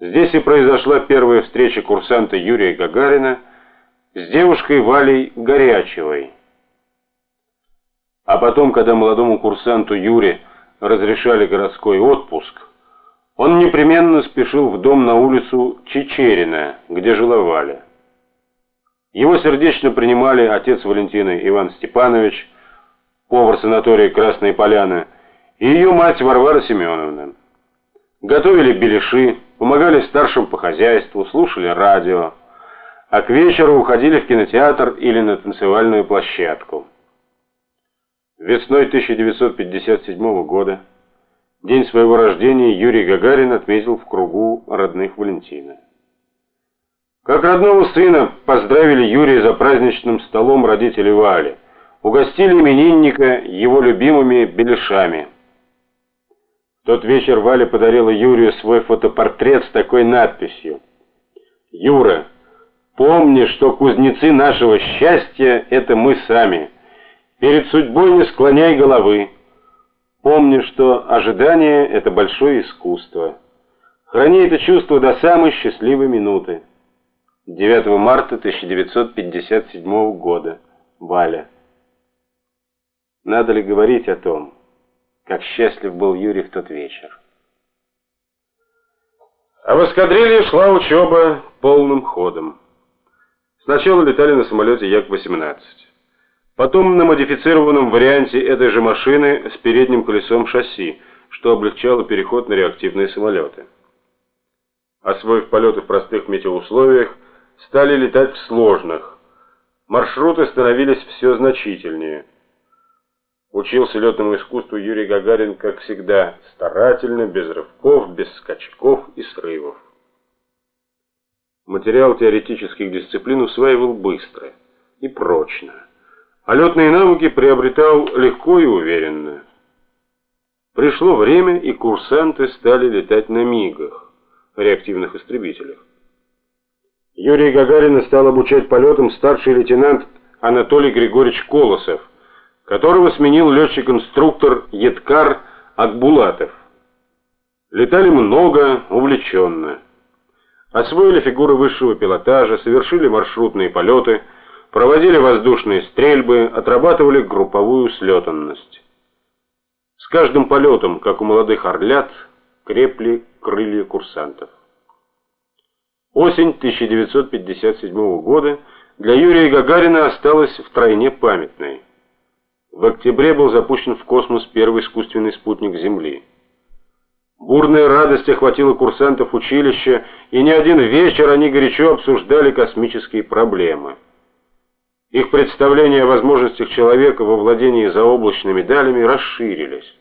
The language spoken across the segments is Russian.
Здесь и произошла первая встреча курсанта Юрия Гагарина с девушкой Валей Горячевой. А потом, когда молодому курсанту Юре разрешали городской отпуск, он непременно спешил в дом на улицу Чечерина, где жила Валя. Его сердечно принимали отец Валентины Иван Степанович, повар санатория Красные Поляны, и ее мать Варвара Семеновна. Готовили беляши, помогали старшим по хозяйству, слушали радио, а к вечеру уходили в кинотеатр или на танцевальную площадку. Весной 1957 года, день своего рождения, Юрий Гагарин отметил в кругу родных Валентина. Как родного сына поздравили Юрия за праздничным столом родители Вали, угостили именинника его любимыми беляшами – тот вечер Валя подарила Юрию свой фотопортрет с такой надписью. «Юра, помни, что кузнецы нашего счастья — это мы сами. Перед судьбой не склоняй головы. Помни, что ожидание — это большое искусство. Храни это чувство до самой счастливой минуты». 9 марта 1957 года. Валя. Надо ли говорить о том? Как счастлив был Юрий в тот вечер. А в эскадрилье шла учеба полным ходом. Сначала летали на самолете Як-18. Потом на модифицированном варианте этой же машины с передним колесом шасси, что облегчало переход на реактивные самолеты. Освоив полеты в простых метеоусловиях, стали летать в сложных. Маршруты становились все значительнее – Учился летному искусству Юрий Гагарин, как всегда, старательно, без рывков, без скачков и срывов. Материал теоретических дисциплин усваивал быстро и прочно, а летные навыки приобретал легко и уверенно. Пришло время, и курсанты стали летать на МиГах, реактивных истребителях. Юрий Гагарина стал обучать полетам старший лейтенант Анатолий Григорьевич Колосов, которого сменил летчик-инструктор Едкар Акбулатов. Летали много, увлеченно. Освоили фигуры высшего пилотажа, совершили маршрутные полеты, проводили воздушные стрельбы, отрабатывали групповую слетанность. С каждым полетом, как у молодых орлят, крепли крылья курсантов. Осень 1957 года для Юрия Гагарина осталась втройне памятной. В октябре был запущен в космос первый искусственный спутник Земли. Бурная радость охватила курсантов училища, и не один вечер они горячо обсуждали космические проблемы. Их представления о возможностях человека во владении заоблачными далями расширились,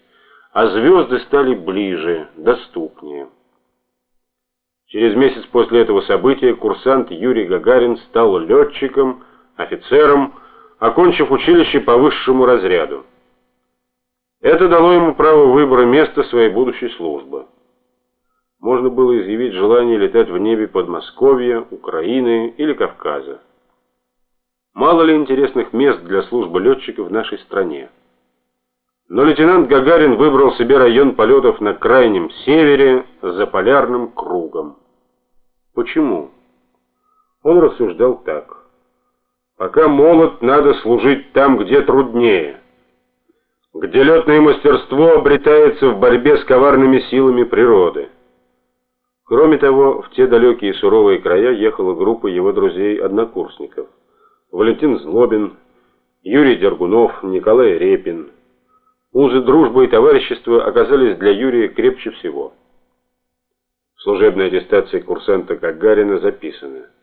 а звезды стали ближе, доступнее. Через месяц после этого события курсант Юрий Гагарин стал летчиком, офицером, окончив училище по высшему разряду. Это дало ему право выбора места своей будущей службы. Можно было изъявить желание летать в небе Подмосковья, Украины или Кавказа. Мало ли интересных мест для службы летчика в нашей стране. Но лейтенант Гагарин выбрал себе район полетов на крайнем севере за полярным кругом. Почему? Он рассуждал так. Пока молод, надо служить там, где труднее. Где летное мастерство обретается в борьбе с коварными силами природы. Кроме того, в те далекие суровые края ехала группа его друзей-однокурсников. Валентин Злобин, Юрий Дергунов, Николай Репин. Узы дружбы и товарищества оказались для Юрия крепче всего. В служебной аттестации курсанта Гагарина записано –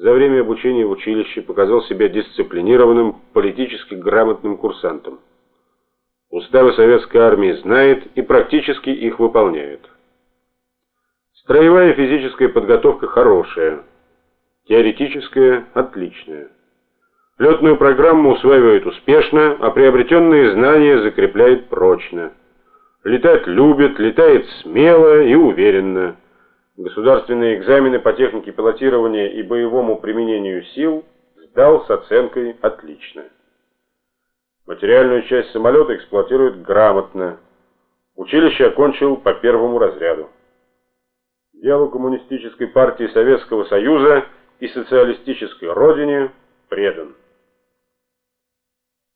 за время обучения в училище показал себя дисциплинированным, политически грамотным курсантом. Уставы советской армии знает и практически их выполняет. Строевая физическая подготовка хорошая, теоретическая отличная. Летную программу усваивает успешно, а приобретенные знания закрепляет прочно. Летать любит, летает смело и уверенно. Государственные экзамены по технике пилотирования и боевому применению сил сдал с оценкой «отлично». Материальную часть самолета эксплуатирует грамотно. Училище окончил по первому разряду. делу коммунистической партии Советского Союза и социалистической родине предан.